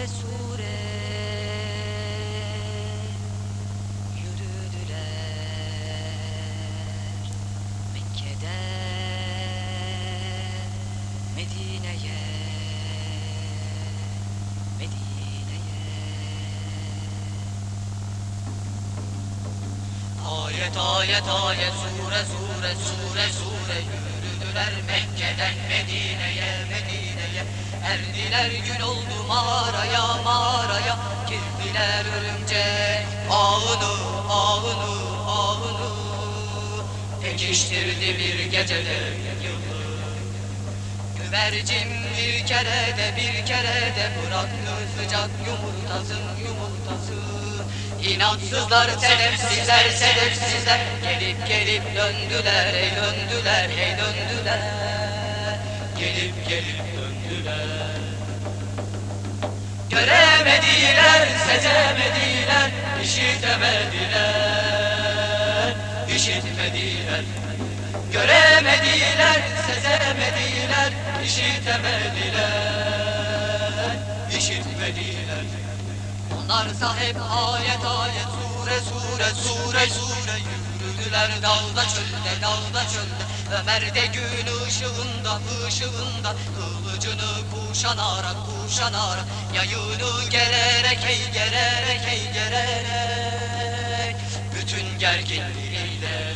ve yürüdüler Mekke'den Medine'ye. Medineye. Ayet ayet ayet sure sure sure sure. Yürüdüler Mekke'den Medine'ye Medine Erdiler gün oldu mağaraya mağaraya Girdiler örümcek ağını ağını ağını. Pekiştirdi bir gecede yılı. Güvercin bir kere de bir kere de bıraktı sıcak yumurtasın yumurtası. İnatsızlar sedefsizler sedefsizler Gelip gelip döndüler ey döndüler ey döndüler Gelip gelip döndüler Göremediler, sezemediler, işitemediler, işitmediler. Göremediler, sezemediler, işitemediler, işitmediler. Onlarsa hep ayet ayet, sure sure, sure sure yürüdüler dağda çölde, dağda çölde. Ömer de gün ışığında, ışığında. Kılıcını kuşanarak, kuşanarak. Yayını gererek, ey gererek, ey gererek bütün gerginliğiyle.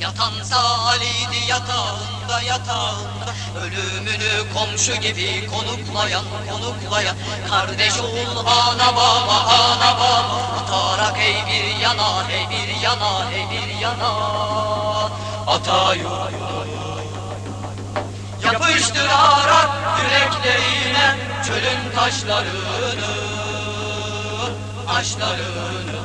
Yatansa Ali'di yatağında yatağında. Ölümünü komşu gibi konuklayan konuklayan. Kardeş oğul ana baba ana baba yana ey bir yana ey bir yana. Ata yurdu Yapıştırarak yüreklerine çölün taşlarını Taşlarını.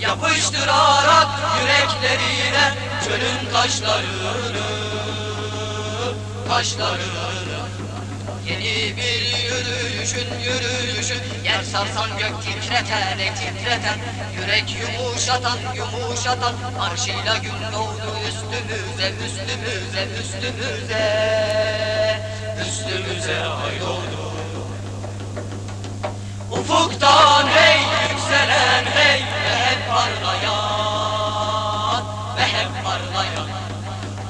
Yapıştırarak yüreklerine çölün taşlarını Taşlarını. Yeni bir yürüyüşün yürüyüşün Yer sarsan gök titreten titreten. Yürek yumuşatan yumuşatan. Arşıyla gün doğdu üstümüze üstümüze üstümüze. Üstümüze ay doğdu. Ufuktan hey yükselen hey ve hep parlayan ve hep parlayan.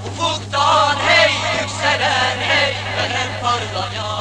Ufuktan hey yükselen hey ve hep parlayan.